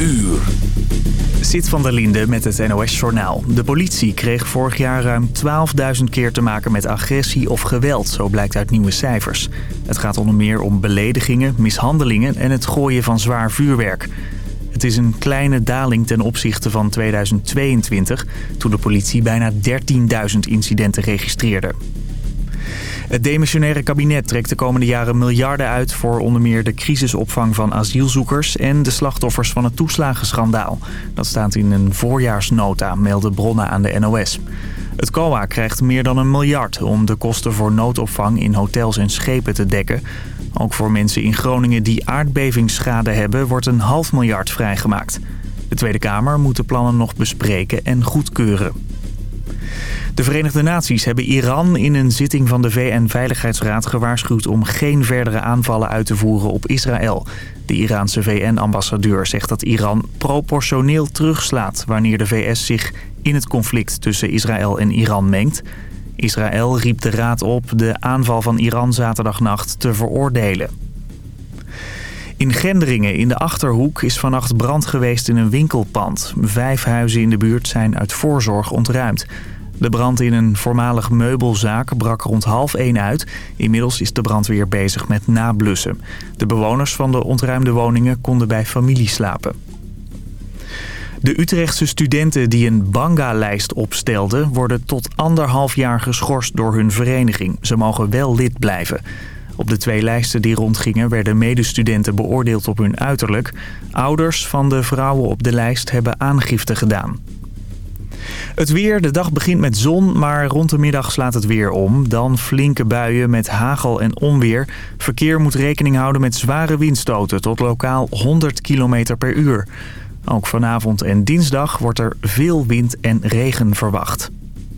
uur. Zit van der Linde met het NOS-journaal. De politie kreeg vorig jaar ruim 12.000 keer te maken met agressie of geweld, zo blijkt uit nieuwe cijfers. Het gaat onder meer om beledigingen, mishandelingen en het gooien van zwaar vuurwerk. Het is een kleine daling ten opzichte van 2022, toen de politie bijna 13.000 incidenten registreerde. Het demissionaire kabinet trekt de komende jaren miljarden uit... voor onder meer de crisisopvang van asielzoekers... en de slachtoffers van het toeslagenschandaal. Dat staat in een voorjaarsnota, melden bronnen aan de NOS. Het COA krijgt meer dan een miljard om de kosten voor noodopvang in hotels en schepen te dekken. Ook voor mensen in Groningen die aardbevingsschade hebben wordt een half miljard vrijgemaakt. De Tweede Kamer moet de plannen nog bespreken en goedkeuren. De Verenigde Naties hebben Iran in een zitting van de VN-veiligheidsraad gewaarschuwd om geen verdere aanvallen uit te voeren op Israël. De Iraanse VN-ambassadeur zegt dat Iran proportioneel terugslaat wanneer de VS zich in het conflict tussen Israël en Iran mengt. Israël riep de raad op de aanval van Iran zaterdagnacht te veroordelen. In Gendringen in de Achterhoek is vannacht brand geweest in een winkelpand. Vijf huizen in de buurt zijn uit voorzorg ontruimd. De brand in een voormalig meubelzaak brak rond half één uit. Inmiddels is de brandweer bezig met nablussen. De bewoners van de ontruimde woningen konden bij familie slapen. De Utrechtse studenten die een banga-lijst opstelden... worden tot anderhalf jaar geschorst door hun vereniging. Ze mogen wel lid blijven. Op de twee lijsten die rondgingen werden medestudenten beoordeeld op hun uiterlijk. Ouders van de vrouwen op de lijst hebben aangifte gedaan. Het weer, de dag begint met zon, maar rond de middag slaat het weer om. Dan flinke buien met hagel en onweer. Verkeer moet rekening houden met zware windstoten tot lokaal 100 km per uur. Ook vanavond en dinsdag wordt er veel wind en regen verwacht.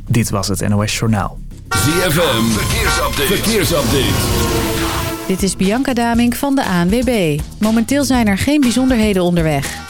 Dit was het NOS Journaal. ZFM, verkeersupdate. verkeersupdate. Dit is Bianca Damink van de ANWB. Momenteel zijn er geen bijzonderheden onderweg.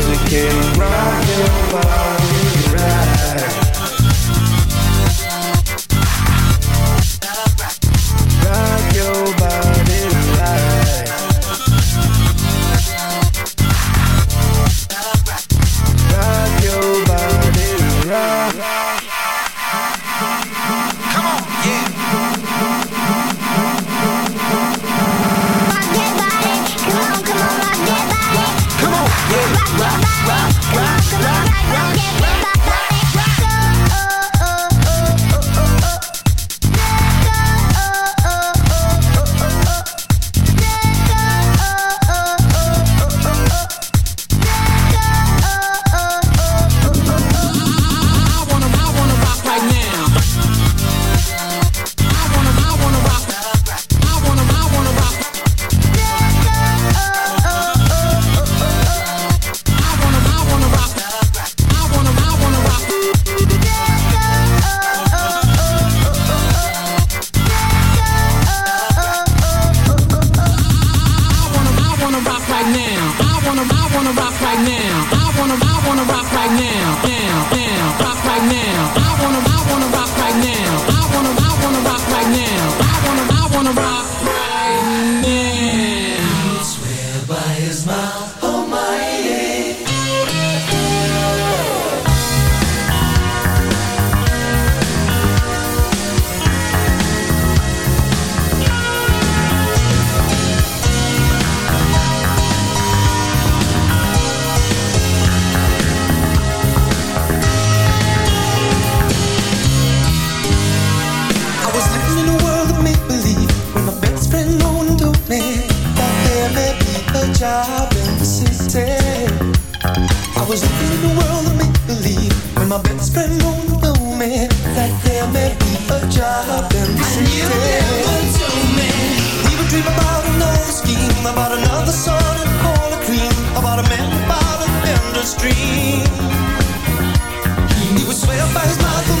job in the city. I was living in a world of make-believe when my best friend won't know me that there may be a job in the city. I knew you never told me. We would dream about another scheme, about another son and all the cream, about a man about a vendor's dream. He would swear by his mouth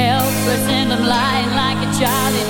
helpless and I'm lying like a child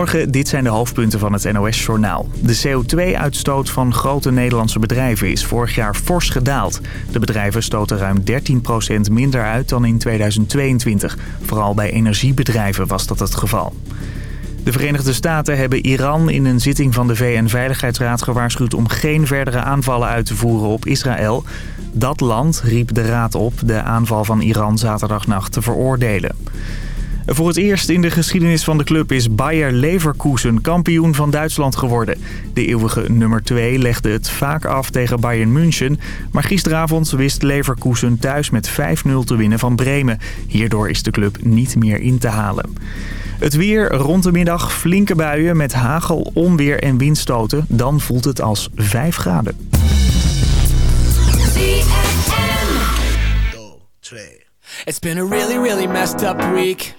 Goedemorgen, dit zijn de hoofdpunten van het NOS-journaal. De CO2-uitstoot van grote Nederlandse bedrijven is vorig jaar fors gedaald. De bedrijven stoten ruim 13% minder uit dan in 2022. Vooral bij energiebedrijven was dat het geval. De Verenigde Staten hebben Iran in een zitting van de VN-veiligheidsraad gewaarschuwd... om geen verdere aanvallen uit te voeren op Israël. Dat land riep de raad op de aanval van Iran zaterdagnacht te veroordelen. Voor het eerst in de geschiedenis van de club is Bayer Leverkusen kampioen van Duitsland geworden. De eeuwige nummer 2 legde het vaak af tegen Bayern München. Maar gisteravond wist Leverkusen thuis met 5-0 te winnen van Bremen. Hierdoor is de club niet meer in te halen. Het weer rond de middag flinke buien met hagel, onweer en windstoten. Dan voelt het als 5 graden. It's been a really, really messed up week.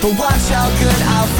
but watch how good I'll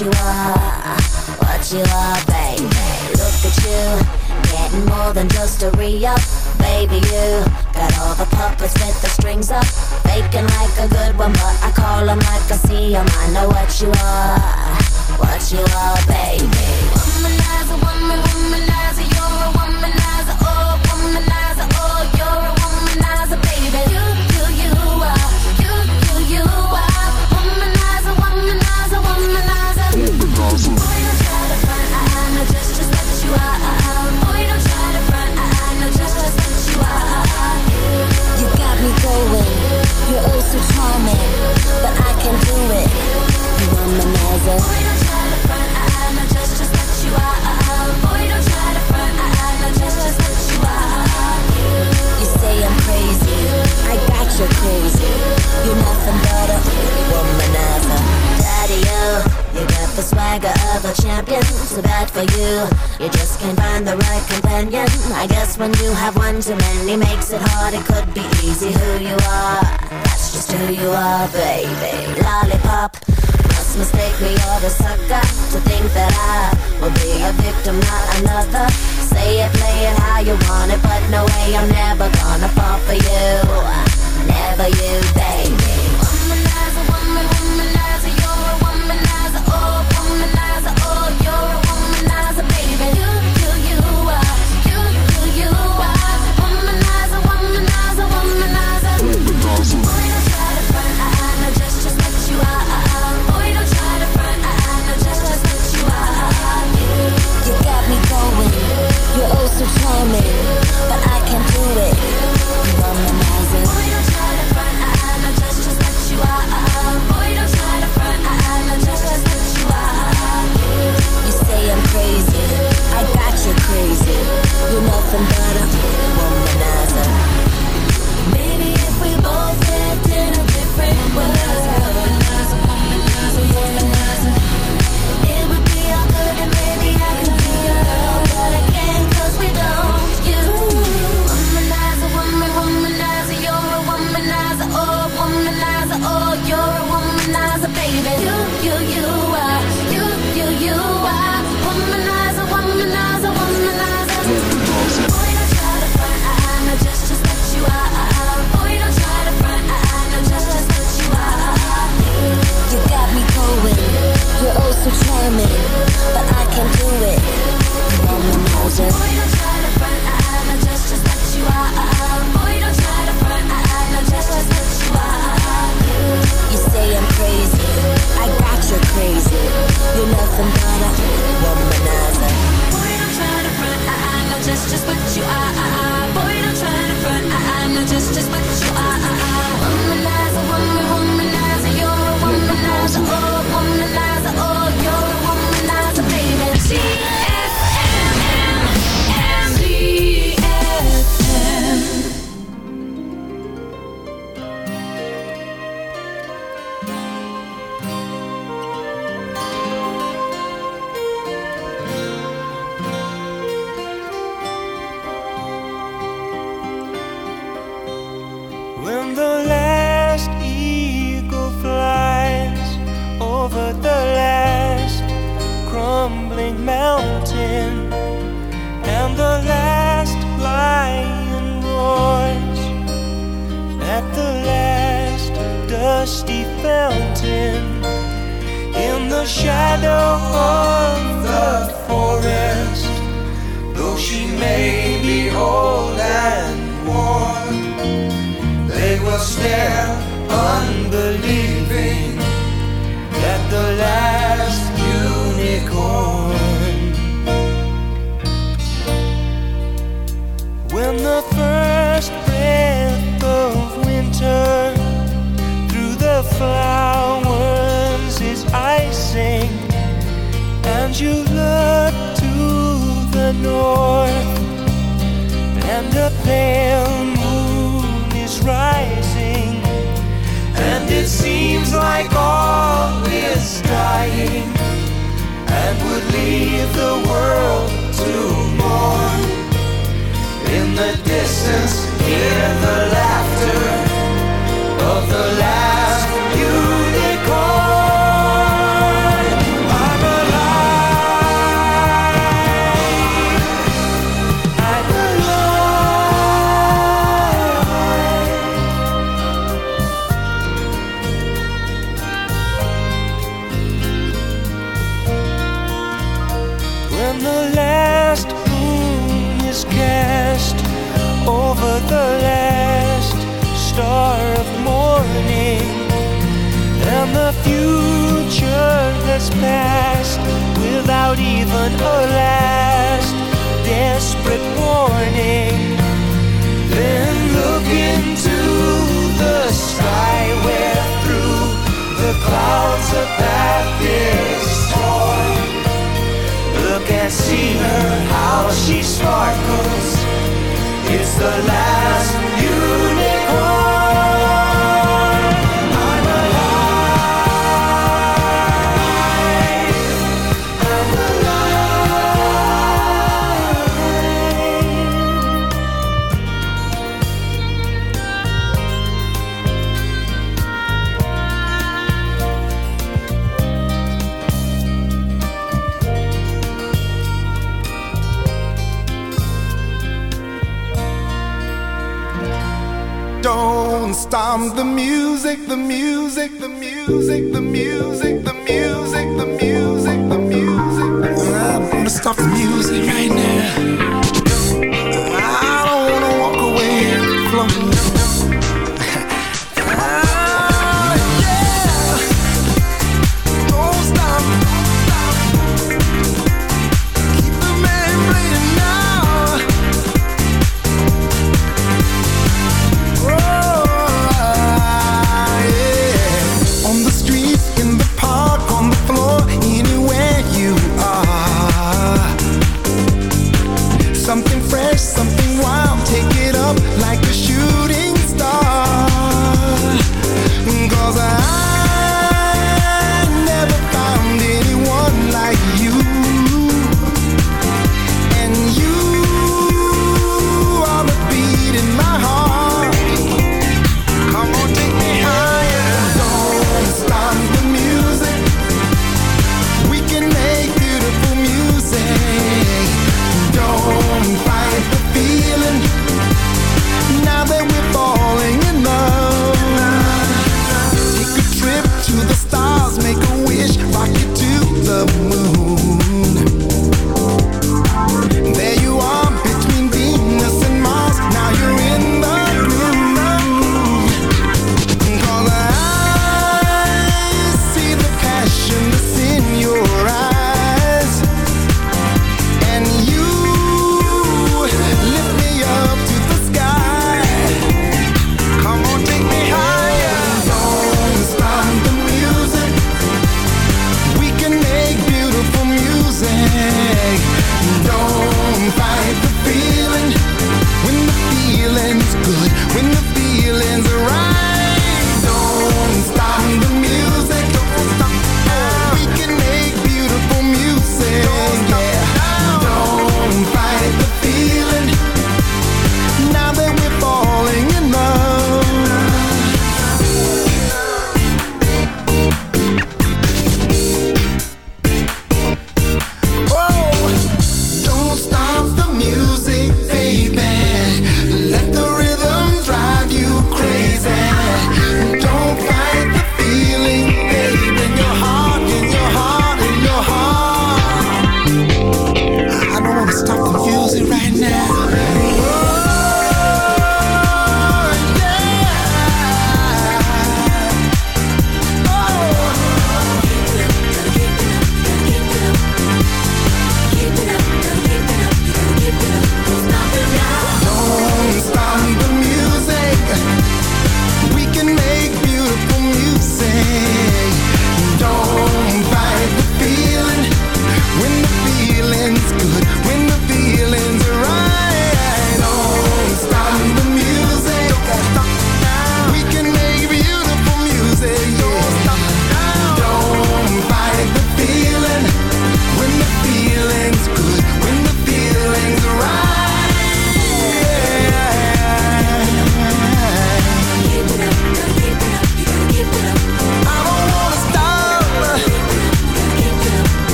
you are. That's just who you are, baby. Lollipop. Must mistake me You're the sucker To think that I will be a victim, not another. Say it, play it how you want it But no way I'm never gonna fall for you. Never you, baby.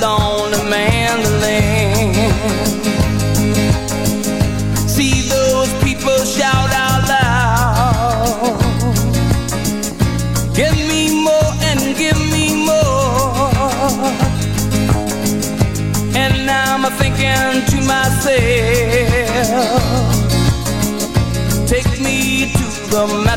Lonely mandolin.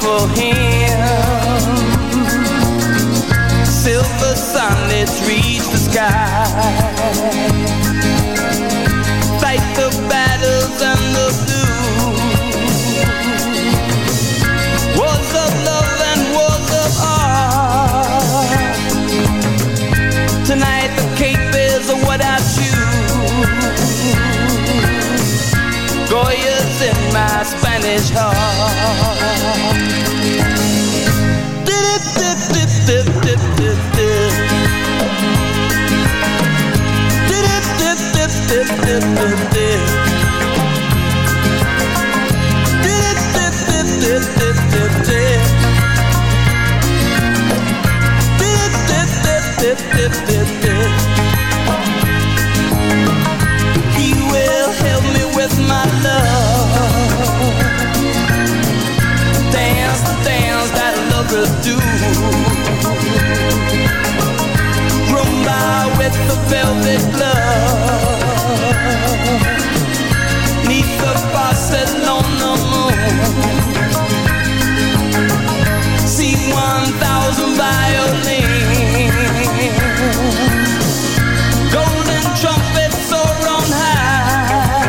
for him. Velvet glove. Neath the Barcelona moon. See one thousand violins. Golden trumpets soar on high.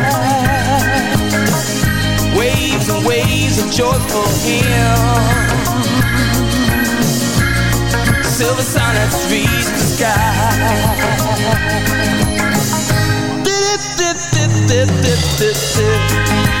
Waves and waves of joyful hymns. Silver sonnets reach dip, dip, dip, dip,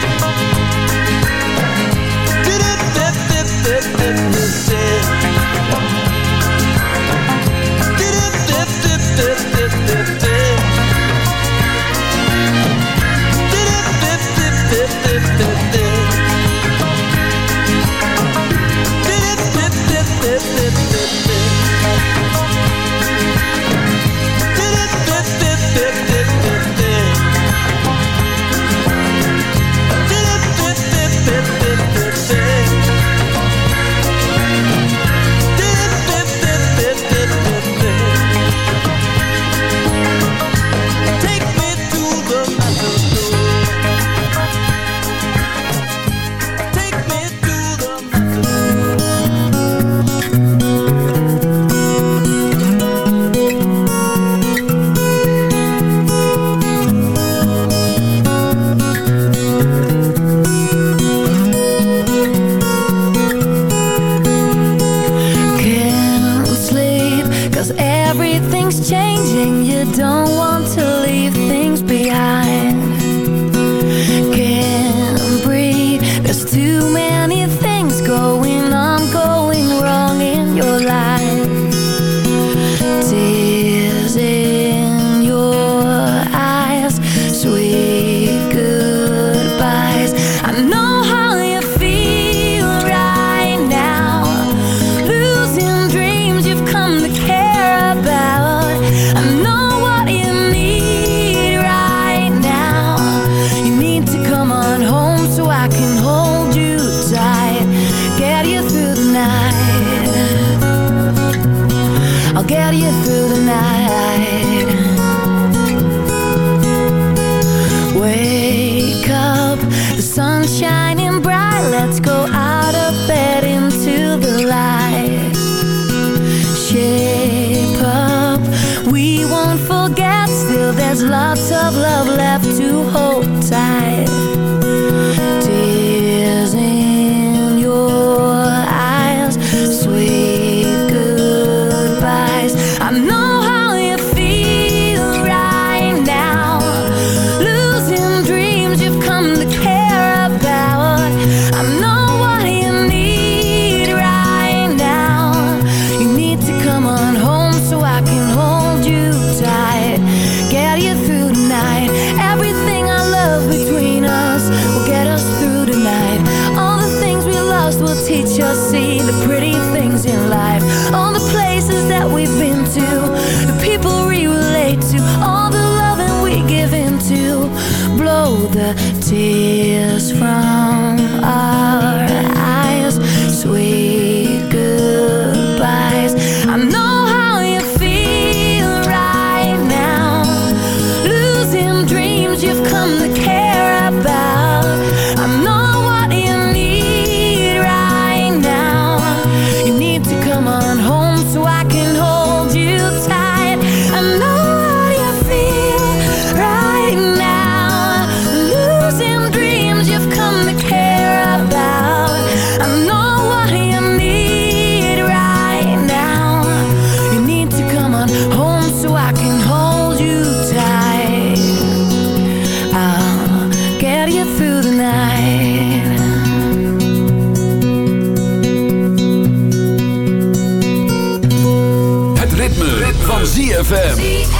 sunshine. van ZFM.